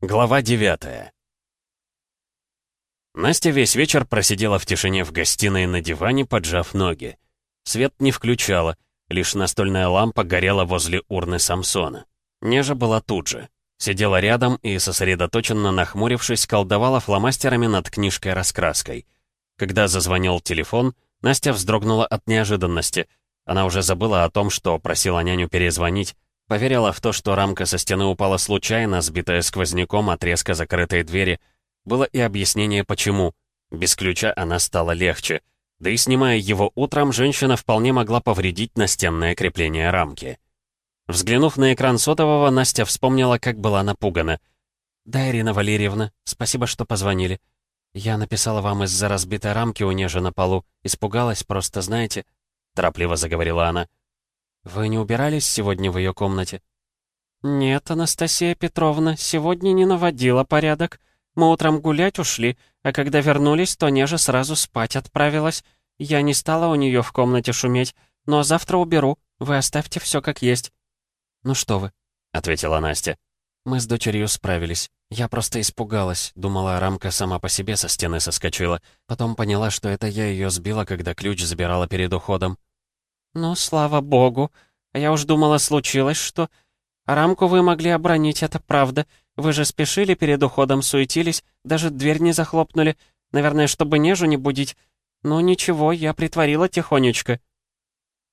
Глава 9 Настя весь вечер просидела в тишине в гостиной на диване, поджав ноги. Свет не включала, лишь настольная лампа горела возле урны Самсона. Нежа была тут же. Сидела рядом и, сосредоточенно нахмурившись, колдовала фломастерами над книжкой-раскраской. Когда зазвонил телефон, Настя вздрогнула от неожиданности. Она уже забыла о том, что просила няню перезвонить, Поверила в то, что рамка со стены упала случайно, сбитая сквозняком от резко закрытой двери. Было и объяснение, почему. Без ключа она стала легче. Да и снимая его утром, женщина вполне могла повредить настенное крепление рамки. Взглянув на экран сотового, Настя вспомнила, как была напугана. «Да, Ирина Валерьевна, спасибо, что позвонили. Я написала вам из-за разбитой рамки у Нежи на полу. Испугалась, просто знаете...» Торопливо заговорила она. «Вы не убирались сегодня в ее комнате?» «Нет, Анастасия Петровна, сегодня не наводила порядок. Мы утром гулять ушли, а когда вернулись, то Нежа сразу спать отправилась. Я не стала у нее в комнате шуметь, но завтра уберу. Вы оставьте все как есть». «Ну что вы», — ответила Настя. «Мы с дочерью справились. Я просто испугалась. Думала, рамка сама по себе со стены соскочила. Потом поняла, что это я ее сбила, когда ключ забирала перед уходом. «Ну, слава богу. А я уж думала, случилось что. рамку вы могли обронить, это правда. Вы же спешили перед уходом, суетились, даже дверь не захлопнули. Наверное, чтобы нежу не будить. Ну ничего, я притворила тихонечко».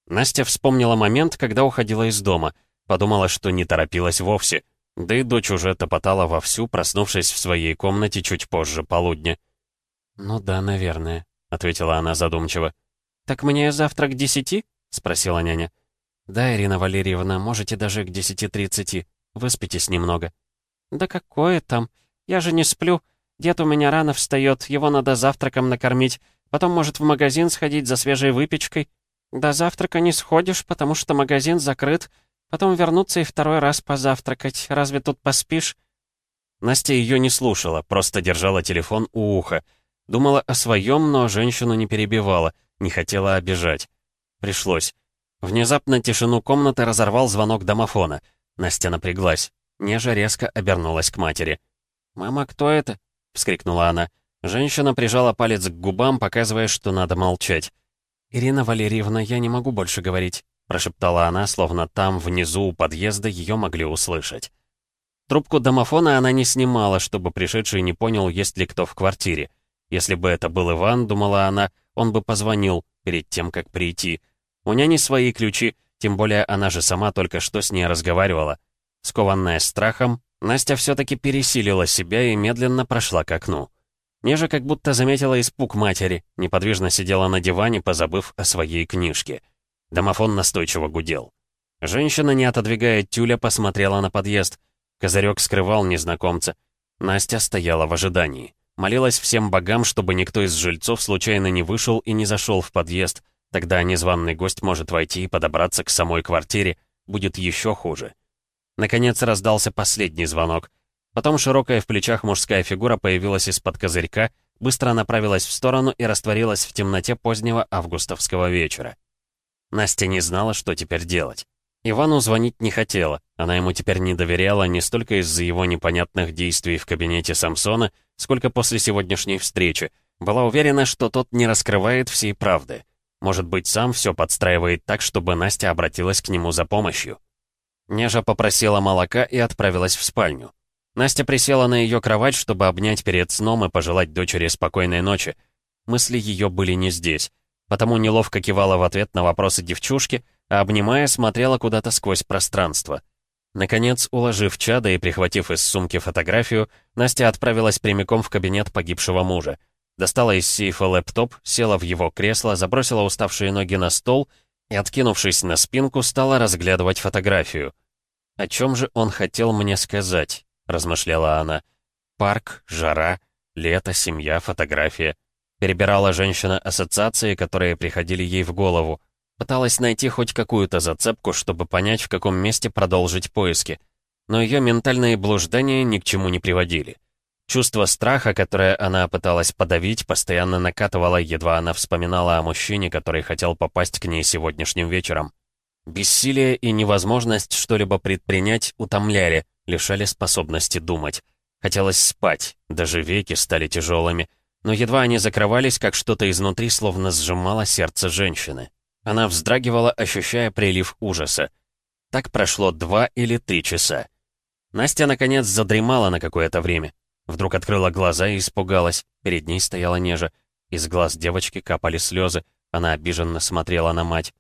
Настя вспомнила момент, когда уходила из дома. Подумала, что не торопилась вовсе. Да и дочь уже топотала вовсю, проснувшись в своей комнате чуть позже полудня. «Ну да, наверное», — ответила она задумчиво. «Так мне завтра к десяти?» — спросила няня. «Да, Ирина Валерьевна, можете даже к десяти тридцати. Выспитесь немного». «Да какое там? Я же не сплю. Дед у меня рано встает, его надо завтраком накормить. Потом, может, в магазин сходить за свежей выпечкой. До завтрака не сходишь, потому что магазин закрыт. Потом вернуться и второй раз позавтракать. Разве тут поспишь?» Настя ее не слушала, просто держала телефон у уха. Думала о своем, но женщину не перебивала, не хотела обижать. Пришлось. Внезапно тишину комнаты разорвал звонок домофона. Настя напряглась. Нежа резко обернулась к матери. «Мама, кто это?» — вскрикнула она. Женщина прижала палец к губам, показывая, что надо молчать. «Ирина Валерьевна, я не могу больше говорить», — прошептала она, словно там, внизу у подъезда, ее могли услышать. Трубку домофона она не снимала, чтобы пришедший не понял, есть ли кто в квартире. Если бы это был Иван, думала она, он бы позвонил перед тем, как прийти. У няни свои ключи, тем более она же сама только что с ней разговаривала. Скованная страхом, Настя все-таки пересилила себя и медленно прошла к окну. Неже как будто заметила испуг матери, неподвижно сидела на диване, позабыв о своей книжке. Домофон настойчиво гудел. Женщина, не отодвигая тюля, посмотрела на подъезд. Козырек скрывал незнакомца. Настя стояла в ожидании. Молилась всем богам, чтобы никто из жильцов случайно не вышел и не зашел в подъезд, Тогда незваный гость может войти и подобраться к самой квартире. Будет еще хуже. Наконец раздался последний звонок. Потом широкая в плечах мужская фигура появилась из-под козырька, быстро направилась в сторону и растворилась в темноте позднего августовского вечера. Настя не знала, что теперь делать. Ивану звонить не хотела, она ему теперь не доверяла не столько из-за его непонятных действий в кабинете Самсона, сколько после сегодняшней встречи. Была уверена, что тот не раскрывает всей правды. Может быть, сам все подстраивает так, чтобы Настя обратилась к нему за помощью. Нежа попросила молока и отправилась в спальню. Настя присела на ее кровать, чтобы обнять перед сном и пожелать дочери спокойной ночи. Мысли ее были не здесь, потому неловко кивала в ответ на вопросы девчушки, а обнимая, смотрела куда-то сквозь пространство. Наконец, уложив чада и прихватив из сумки фотографию, Настя отправилась прямиком в кабинет погибшего мужа. Достала из сейфа лэптоп, села в его кресло, забросила уставшие ноги на стол и, откинувшись на спинку, стала разглядывать фотографию. «О чем же он хотел мне сказать?» — размышляла она. «Парк, жара, лето, семья, фотография». Перебирала женщина ассоциации, которые приходили ей в голову. Пыталась найти хоть какую-то зацепку, чтобы понять, в каком месте продолжить поиски. Но ее ментальные блуждания ни к чему не приводили. Чувство страха, которое она пыталась подавить, постоянно накатывало, едва она вспоминала о мужчине, который хотел попасть к ней сегодняшним вечером. Бессилие и невозможность что-либо предпринять утомляли, лишали способности думать. Хотелось спать, даже веки стали тяжелыми. Но едва они закрывались, как что-то изнутри словно сжимало сердце женщины. Она вздрагивала, ощущая прилив ужаса. Так прошло два или три часа. Настя, наконец, задремала на какое-то время. Вдруг открыла глаза и испугалась. Перед ней стояла Нежа. Из глаз девочки капали слезы. Она обиженно смотрела на мать.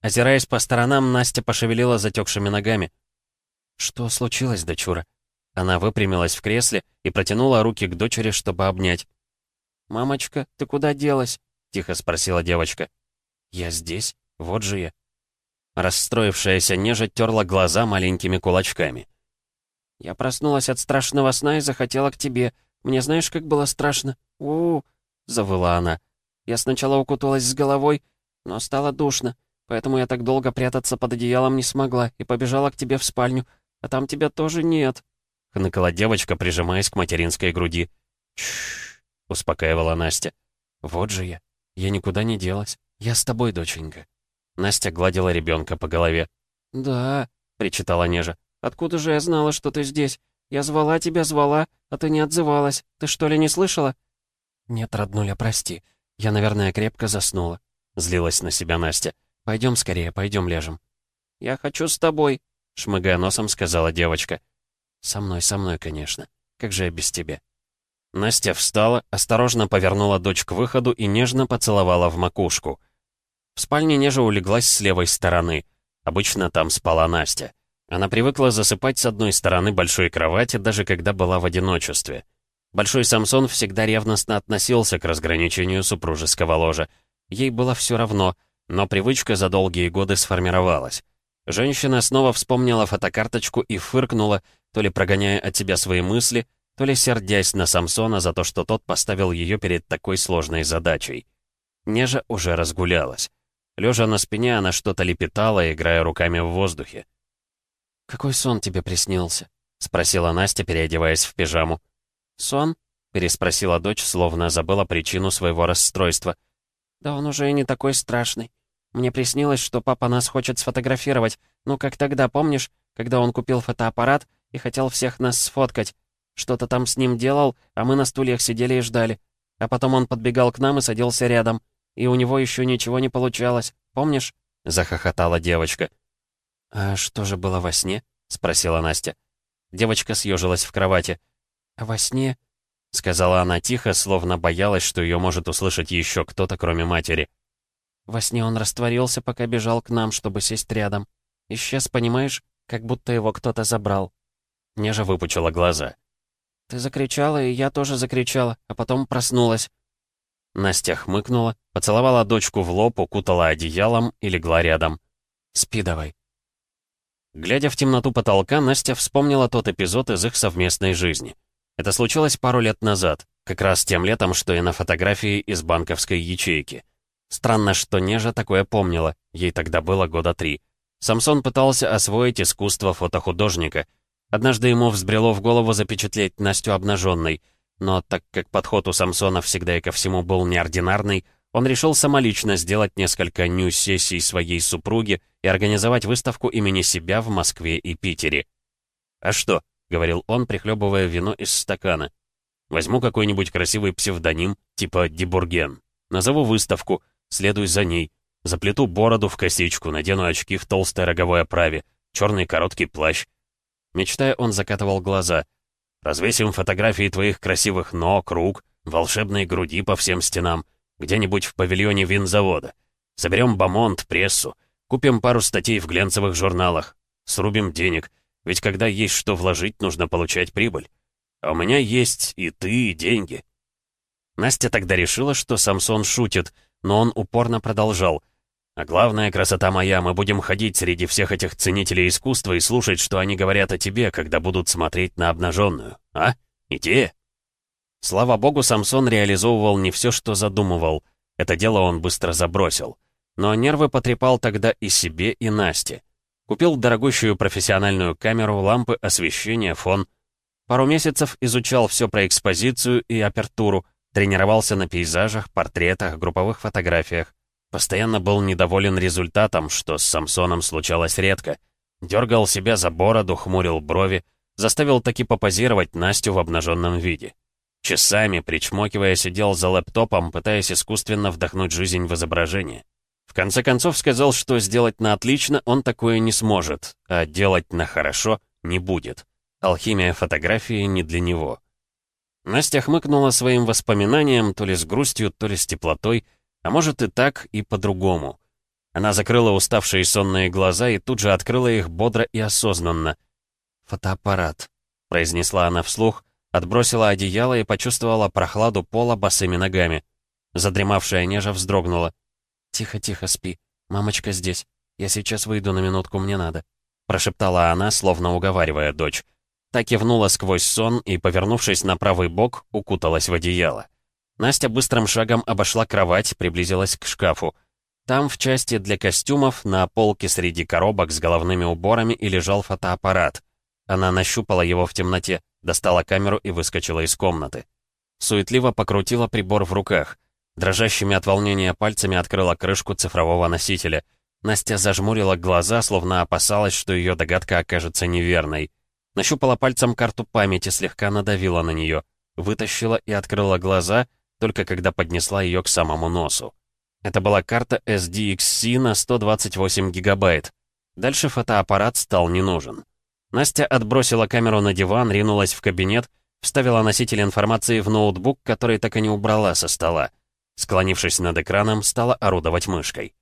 Озираясь по сторонам, Настя пошевелила затекшими ногами. «Что случилось, дочура?» Она выпрямилась в кресле и протянула руки к дочери, чтобы обнять. «Мамочка, ты куда делась?» — тихо спросила девочка. «Я здесь, вот же я». Расстроившаяся нежа терла глаза маленькими кулачками. «Я проснулась от страшного сна и захотела к тебе. Мне знаешь, как было страшно? у, -у, -у завыла она. «Я сначала укуталась с головой, но стало душно, поэтому я так долго прятаться под одеялом не смогла и побежала к тебе в спальню, а там тебя тоже нет», — хныкала девочка, прижимаясь к материнской груди. «Чш», — успокаивала Настя. «Вот же я. Я никуда не делась. Я с тобой, доченька». Настя гладила ребенка по голове. «Да», — причитала Нежа. Откуда же я знала, что ты здесь? Я звала тебя, звала, а ты не отзывалась. Ты что ли не слышала?» «Нет, роднуля, прости. Я, наверное, крепко заснула», — злилась на себя Настя. «Пойдем скорее, пойдем ляжем». «Я хочу с тобой», — шмыгая носом сказала девочка. «Со мной, со мной, конечно. Как же я без тебя?» Настя встала, осторожно повернула дочь к выходу и нежно поцеловала в макушку. В спальне Нежа улеглась с левой стороны. Обычно там спала Настя. Она привыкла засыпать с одной стороны большой кровати, даже когда была в одиночестве. Большой Самсон всегда ревностно относился к разграничению супружеского ложа. Ей было все равно, но привычка за долгие годы сформировалась. Женщина снова вспомнила фотокарточку и фыркнула, то ли прогоняя от себя свои мысли, то ли сердясь на Самсона за то, что тот поставил ее перед такой сложной задачей. Нежа уже разгулялась. Лежа на спине, она что-то лепетала, играя руками в воздухе. «Какой сон тебе приснился?» — спросила Настя, переодеваясь в пижаму. «Сон?» — переспросила дочь, словно забыла причину своего расстройства. «Да он уже и не такой страшный. Мне приснилось, что папа нас хочет сфотографировать. Ну, как тогда, помнишь, когда он купил фотоаппарат и хотел всех нас сфоткать? Что-то там с ним делал, а мы на стульях сидели и ждали. А потом он подбегал к нам и садился рядом. И у него еще ничего не получалось, помнишь?» — захохотала девочка. «А что же было во сне?» — спросила Настя. Девочка съежилась в кровати. «А во сне?» — сказала она тихо, словно боялась, что ее может услышать еще кто-то, кроме матери. «Во сне он растворился, пока бежал к нам, чтобы сесть рядом. Исчез, понимаешь, как будто его кто-то забрал». Нежа выпучила глаза. «Ты закричала, и я тоже закричала, а потом проснулась». Настя хмыкнула, поцеловала дочку в лоб, укутала одеялом и легла рядом. «Спи давай», Глядя в темноту потолка, Настя вспомнила тот эпизод из их совместной жизни. Это случилось пару лет назад, как раз тем летом, что и на фотографии из банковской ячейки. Странно, что Нежа такое помнила, ей тогда было года три. Самсон пытался освоить искусство фотохудожника. Однажды ему взбрело в голову запечатлеть Настю обнаженной, но так как подход у Самсона всегда и ко всему был неординарный, он решил самолично сделать несколько нью-сессий своей супруги и организовать выставку имени себя в Москве и Питере. «А что?» — говорил он, прихлебывая вино из стакана. «Возьму какой-нибудь красивый псевдоним, типа Дебурген. Назову выставку, следуй за ней. Заплету бороду в косичку, надену очки в толстой роговой оправе, черный короткий плащ». Мечтая, он закатывал глаза. «Развесим фотографии твоих красивых ног, рук, волшебной груди по всем стенам, где-нибудь в павильоне винзавода. Соберем бомонд, прессу, купим пару статей в глянцевых журналах, срубим денег, ведь когда есть что вложить, нужно получать прибыль. А у меня есть и ты, и деньги». Настя тогда решила, что Самсон шутит, но он упорно продолжал. «А главная красота моя, мы будем ходить среди всех этих ценителей искусства и слушать, что они говорят о тебе, когда будут смотреть на обнаженную. А? Идея?» Слава богу, Самсон реализовывал не все, что задумывал. Это дело он быстро забросил. Но нервы потрепал тогда и себе, и Насте. Купил дорогущую профессиональную камеру, лампы, освещение, фон. Пару месяцев изучал все про экспозицию и апертуру, тренировался на пейзажах, портретах, групповых фотографиях. Постоянно был недоволен результатом, что с Самсоном случалось редко. Дергал себя за бороду, хмурил брови, заставил таки попозировать Настю в обнаженном виде. Часами, причмокивая, сидел за лэптопом, пытаясь искусственно вдохнуть жизнь в изображение. В конце концов сказал, что сделать на отлично он такое не сможет, а делать на хорошо не будет. Алхимия фотографии не для него. Настя хмыкнула своим воспоминаниям, то ли с грустью, то ли с теплотой, а может и так, и по-другому. Она закрыла уставшие сонные глаза и тут же открыла их бодро и осознанно. «Фотоаппарат», — произнесла она вслух, отбросила одеяло и почувствовала прохладу пола босыми ногами. Задремавшая нежа вздрогнула. «Тихо, тихо, спи. Мамочка здесь. Я сейчас выйду на минутку, мне надо», — прошептала она, словно уговаривая дочь. Так кивнула сквозь сон и, повернувшись на правый бок, укуталась в одеяло. Настя быстрым шагом обошла кровать, приблизилась к шкафу. Там, в части для костюмов, на полке среди коробок с головными уборами и лежал фотоаппарат. Она нащупала его в темноте, достала камеру и выскочила из комнаты. Суетливо покрутила прибор в руках. Дрожащими от волнения пальцами открыла крышку цифрового носителя. Настя зажмурила глаза, словно опасалась, что ее догадка окажется неверной. Нащупала пальцем карту памяти, слегка надавила на нее, вытащила и открыла глаза, только когда поднесла ее к самому носу. Это была карта SDXC на 128 гигабайт. Дальше фотоаппарат стал не нужен. Настя отбросила камеру на диван, ринулась в кабинет, вставила носитель информации в ноутбук, который так и не убрала со стола. Склонившись над экраном, стала орудовать мышкой.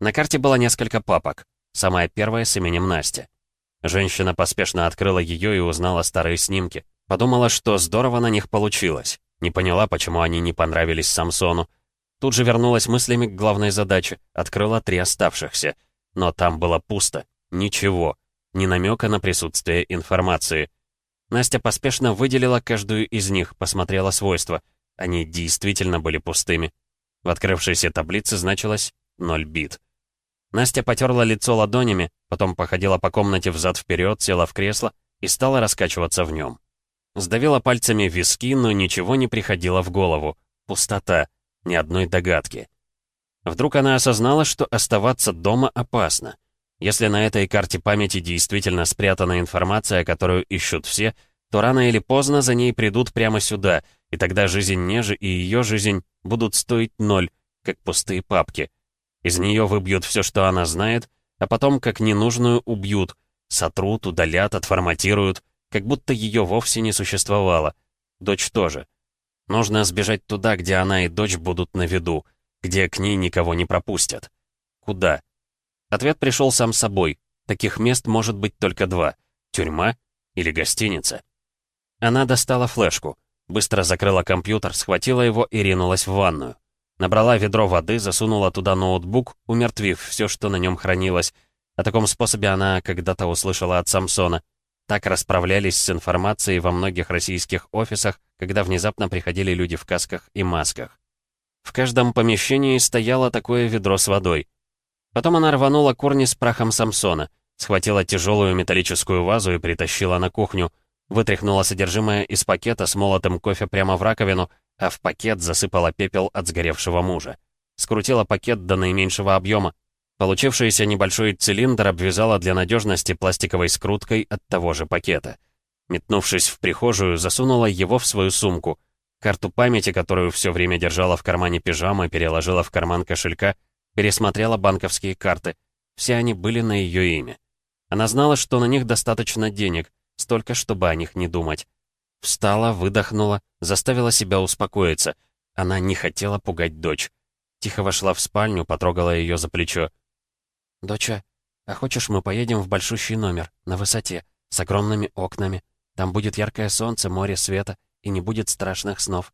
На карте было несколько папок. Самая первая с именем Настя. Женщина поспешно открыла ее и узнала старые снимки. Подумала, что здорово на них получилось. Не поняла, почему они не понравились Самсону. Тут же вернулась мыслями к главной задаче. Открыла три оставшихся. Но там было пусто. Ничего. Ни намека на присутствие информации. Настя поспешно выделила каждую из них, посмотрела свойства. Они действительно были пустыми. В открывшейся таблице значилось «ноль бит». Настя потерла лицо ладонями, потом походила по комнате взад-вперед, села в кресло и стала раскачиваться в нем. Сдавила пальцами виски, но ничего не приходило в голову. Пустота. Ни одной догадки. Вдруг она осознала, что оставаться дома опасно. Если на этой карте памяти действительно спрятана информация, которую ищут все, то рано или поздно за ней придут прямо сюда, и тогда жизнь Нежи и ее жизнь будут стоить ноль, как пустые папки — из нее выбьют все, что она знает, а потом, как ненужную, убьют, сотрут, удалят, отформатируют, как будто ее вовсе не существовало. Дочь тоже. Нужно сбежать туда, где она и дочь будут на виду, где к ней никого не пропустят. Куда? Ответ пришел сам собой. Таких мест может быть только два. Тюрьма или гостиница. Она достала флешку, быстро закрыла компьютер, схватила его и ринулась в ванную. Набрала ведро воды, засунула туда ноутбук, умертвив все, что на нем хранилось. О таком способе она когда-то услышала от Самсона. Так расправлялись с информацией во многих российских офисах, когда внезапно приходили люди в касках и масках. В каждом помещении стояло такое ведро с водой. Потом она рванула корни с прахом Самсона, схватила тяжелую металлическую вазу и притащила на кухню, вытряхнула содержимое из пакета с молотым кофе прямо в раковину, а в пакет засыпала пепел от сгоревшего мужа. Скрутила пакет до наименьшего объема. Получившийся небольшой цилиндр обвязала для надежности пластиковой скруткой от того же пакета. Метнувшись в прихожую, засунула его в свою сумку. Карту памяти, которую все время держала в кармане пижамы, переложила в карман кошелька, пересмотрела банковские карты. Все они были на ее имя. Она знала, что на них достаточно денег, столько, чтобы о них не думать. Встала, выдохнула, заставила себя успокоиться. Она не хотела пугать дочь. Тихо вошла в спальню, потрогала ее за плечо. «Доча, а хочешь, мы поедем в большущий номер, на высоте, с огромными окнами? Там будет яркое солнце, море света, и не будет страшных снов».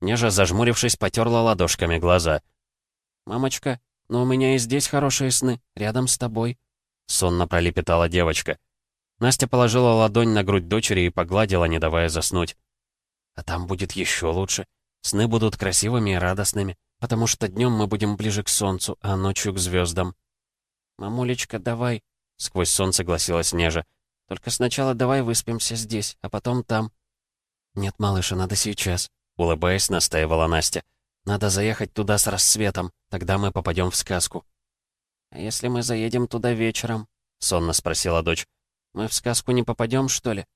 Нежа, зажмурившись, потерла ладошками глаза. «Мамочка, но у меня и здесь хорошие сны, рядом с тобой», — сонно пролепетала девочка. Настя положила ладонь на грудь дочери и погладила, не давая заснуть. «А там будет еще лучше. Сны будут красивыми и радостными, потому что днем мы будем ближе к солнцу, а ночью к звездам». «Мамулечка, давай», — сквозь сон согласилась Нежа. «Только сначала давай выспимся здесь, а потом там». «Нет, малыша, надо сейчас», — улыбаясь, настаивала Настя. «Надо заехать туда с рассветом, тогда мы попадем в сказку». «А если мы заедем туда вечером?» — сонно спросила дочь. «Мы в сказку не попадем, что ли?»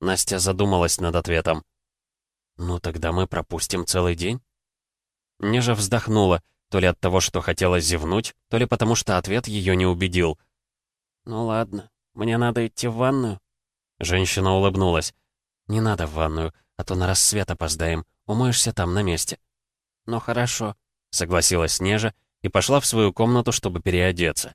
Настя задумалась над ответом. «Ну, тогда мы пропустим целый день?» Нежа вздохнула, то ли от того, что хотела зевнуть, то ли потому, что ответ ее не убедил. «Ну ладно, мне надо идти в ванную». Женщина улыбнулась. «Не надо в ванную, а то на рассвет опоздаем. Умоешься там, на месте». «Ну хорошо», — согласилась Нежа и пошла в свою комнату, чтобы переодеться.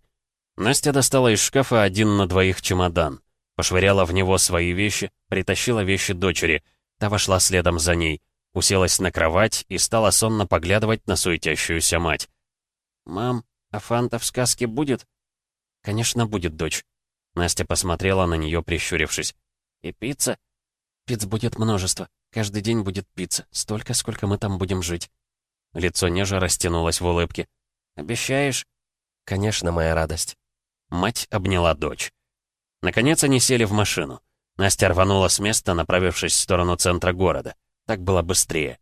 Настя достала из шкафа один на двоих чемодан. Пошвыряла в него свои вещи, притащила вещи дочери. Та вошла следом за ней. Уселась на кровать и стала сонно поглядывать на суетящуюся мать. «Мам, а фанта в сказке будет?» «Конечно, будет, дочь». Настя посмотрела на нее, прищурившись. «И пицца?» «Пиц будет множество. Каждый день будет пицца. Столько, сколько мы там будем жить». Лицо Нежа растянулось в улыбке. «Обещаешь?» «Конечно, моя радость». Мать обняла дочь. Наконец они сели в машину. Настя рванула с места, направившись в сторону центра города. Так было быстрее.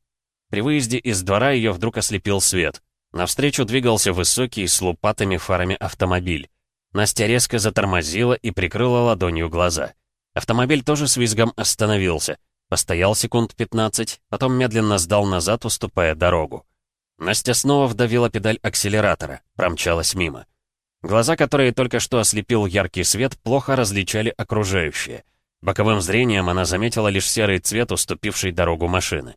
При выезде из двора ее вдруг ослепил свет. Навстречу двигался высокий, с лупатыми фарами автомобиль. Настя резко затормозила и прикрыла ладонью глаза. Автомобиль тоже с визгом остановился. Постоял секунд 15, потом медленно сдал назад, уступая дорогу. Настя снова вдавила педаль акселератора, промчалась мимо. Глаза, которые только что ослепил яркий свет, плохо различали окружающее. Боковым зрением она заметила лишь серый цвет, уступивший дорогу машины.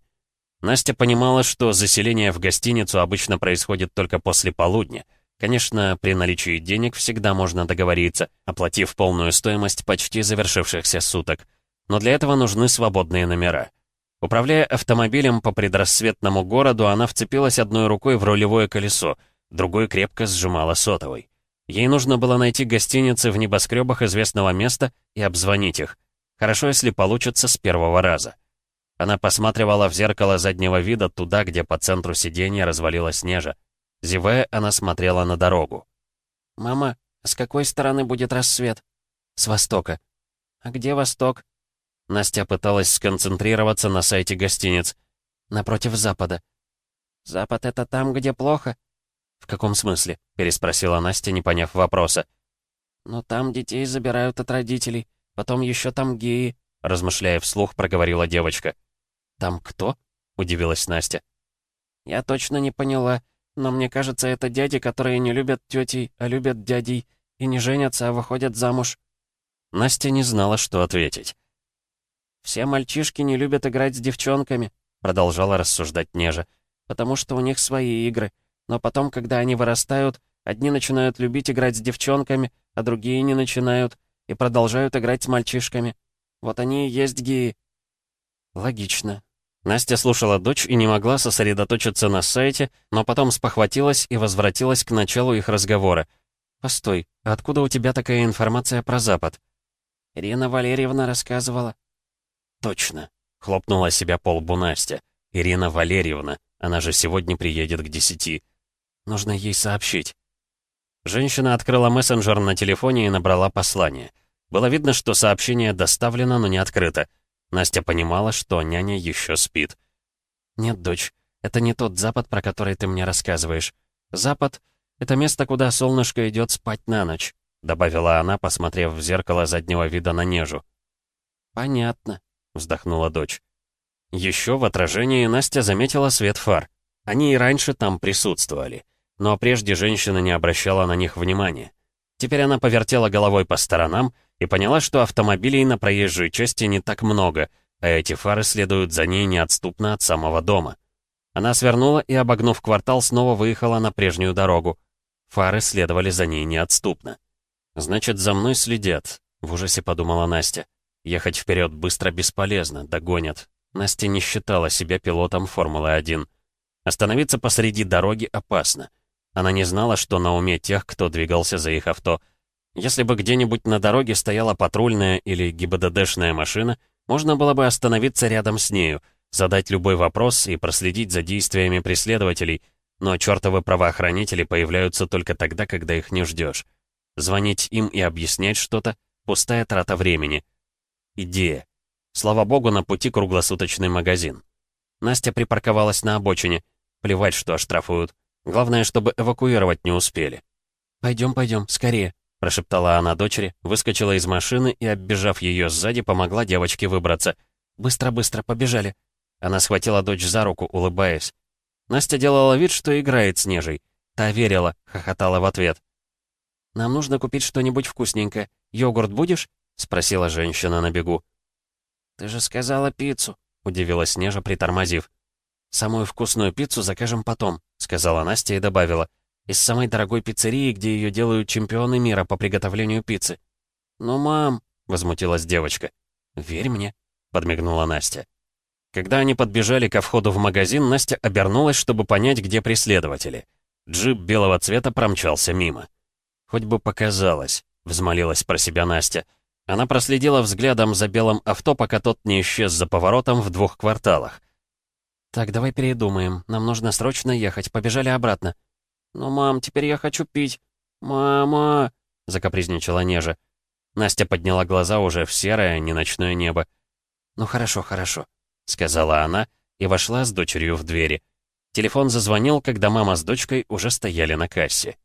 Настя понимала, что заселение в гостиницу обычно происходит только после полудня. Конечно, при наличии денег всегда можно договориться, оплатив полную стоимость почти завершившихся суток. Но для этого нужны свободные номера. Управляя автомобилем по предрассветному городу, она вцепилась одной рукой в рулевое колесо, другой крепко сжимала сотовой. Ей нужно было найти гостиницы в небоскребах известного места и обзвонить их. Хорошо, если получится с первого раза. Она посматривала в зеркало заднего вида туда, где по центру сиденья развалилась Нежа. Зевая, она смотрела на дорогу. «Мама, с какой стороны будет рассвет?» «С востока». «А где восток?» Настя пыталась сконцентрироваться на сайте гостиниц. «Напротив запада». «Запад — это там, где плохо?» «В каком смысле?» — переспросила Настя, не поняв вопроса. «Ну, там детей забирают от родителей. Потом еще там геи», — размышляя вслух, проговорила девочка. «Там кто?» — удивилась Настя. «Я точно не поняла, но мне кажется, это дяди, которые не любят тетей, а любят дядей, и не женятся, а выходят замуж». Настя не знала, что ответить. «Все мальчишки не любят играть с девчонками», — продолжала рассуждать Нежа, «потому что у них свои игры. Но потом, когда они вырастают, одни начинают любить играть с девчонками, а другие не начинают, и продолжают играть с мальчишками. Вот они и есть геи». «Логично». Настя слушала дочь и не могла сосредоточиться на сайте, но потом спохватилась и возвратилась к началу их разговора. «Постой, а откуда у тебя такая информация про Запад?» «Ирина Валерьевна рассказывала». «Точно», — хлопнула себя по лбу Настя. «Ирина Валерьевна, она же сегодня приедет к десяти. Нужно ей сообщить». Женщина открыла мессенджер на телефоне и набрала послание. Было видно, что сообщение доставлено, но не открыто. Настя понимала, что няня еще спит. «Нет, дочь, это не тот Запад, про который ты мне рассказываешь. Запад — это место, куда солнышко идет спать на ночь», добавила она, посмотрев в зеркало заднего вида на Нежу. «Понятно», — вздохнула дочь. Еще в отражении Настя заметила свет фар. Они и раньше там присутствовали. Но прежде женщина не обращала на них внимания. Теперь она повертела головой по сторонам и поняла, что автомобилей на проезжей части не так много, а эти фары следуют за ней неотступно от самого дома. Она свернула и, обогнув квартал, снова выехала на прежнюю дорогу. Фары следовали за ней неотступно. «Значит, за мной следят», — в ужасе подумала Настя. «Ехать вперед быстро бесполезно, догонят». Настя не считала себя пилотом Формулы-1. Остановиться посреди дороги опасно. Она не знала, что на уме тех, кто двигался за их авто. Если бы где-нибудь на дороге стояла патрульная или ГИБДДшная машина, можно было бы остановиться рядом с нею, задать любой вопрос и проследить за действиями преследователей, но чертовы правоохранители появляются только тогда, когда их не ждешь. Звонить им и объяснять что-то — пустая трата времени. Идея. Слава богу, на пути круглосуточный магазин. Настя припарковалась на обочине. Плевать, что оштрафуют. Главное, чтобы эвакуировать не успели. «Пойдем, пойдем, скорее», — прошептала она дочери, выскочила из машины и, оббежав ее сзади, помогла девочке выбраться. «Быстро-быстро, побежали!» Она схватила дочь за руку, улыбаясь. Настя делала вид, что играет с Нежей. Та верила, хохотала в ответ. «Нам нужно купить что-нибудь вкусненькое. Йогурт будешь?» — спросила женщина на бегу. «Ты же сказала пиццу», — удивилась Нежа, притормозив. «Самую вкусную пиццу закажем потом», — сказала Настя и добавила. «Из самой дорогой пиццерии, где ее делают чемпионы мира по приготовлению пиццы». «Ну, мам», — возмутилась девочка. «Верь мне», — подмигнула Настя. Когда они подбежали ко входу в магазин, Настя обернулась, чтобы понять, где преследователи. Джип белого цвета промчался мимо. «Хоть бы показалось», — взмолилась про себя Настя. Она проследила взглядом за белым авто, пока тот не исчез за поворотом в двух кварталах. «Так, давай передумаем. Нам нужно срочно ехать. Побежали обратно». «Ну, мам, теперь я хочу пить. Мама!» — закапризничала Нежа. Настя подняла глаза уже в серое, не ночное небо. «Ну хорошо, хорошо», — сказала она и вошла с дочерью в двери. Телефон зазвонил, когда мама с дочкой уже стояли на кассе.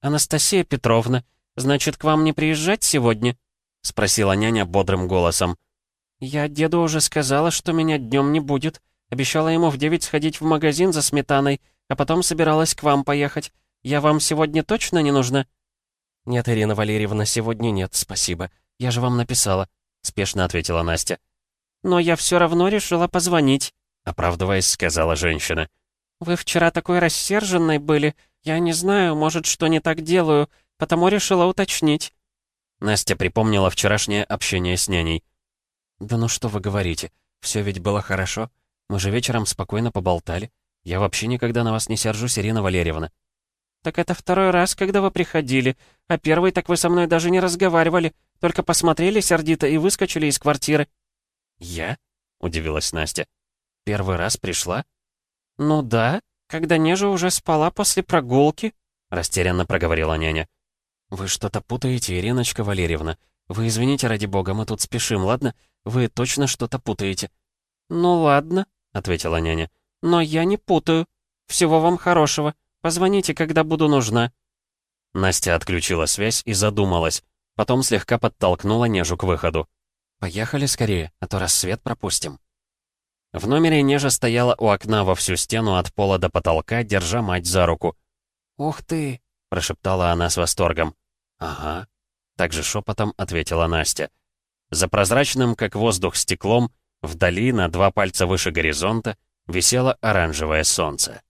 «Анастасия Петровна, значит, к вам не приезжать сегодня?» — спросила няня бодрым голосом. «Я деду уже сказала, что меня днем не будет. Обещала ему в девять сходить в магазин за сметаной, а потом собиралась к вам поехать. Я вам сегодня точно не нужна?» «Нет, Ирина Валерьевна, сегодня нет, спасибо. Я же вам написала», — спешно ответила Настя. «Но я все равно решила позвонить», — оправдываясь, сказала женщина. «Вы вчера такой рассерженной были. Я не знаю, может, что не так делаю, потому решила уточнить». Настя припомнила вчерашнее общение с няней. «Да ну что вы говорите, все ведь было хорошо. Мы же вечером спокойно поболтали. Я вообще никогда на вас не сержусь, Ирина Валерьевна». «Так это второй раз, когда вы приходили, а первый так вы со мной даже не разговаривали, только посмотрели сердито и выскочили из квартиры». «Я?» — удивилась Настя. «Первый раз пришла?» «Ну да, когда Нежа уже спала после прогулки», — растерянно проговорила няня. «Вы что-то путаете, Ириночка Валерьевна. Вы извините, ради бога, мы тут спешим, ладно? Вы точно что-то путаете». «Ну ладно», — ответила няня. «Но я не путаю. Всего вам хорошего. Позвоните, когда буду нужна». Настя отключила связь и задумалась. Потом слегка подтолкнула Нежу к выходу. «Поехали скорее, а то рассвет пропустим». В номере Нежа стояла у окна во всю стену от пола до потолка, держа мать за руку. «Ух ты!» — прошептала она с восторгом. «Ага», — также шепотом ответила Настя. За прозрачным, как воздух, стеклом Вдали, на два пальца выше горизонта, висело оранжевое солнце.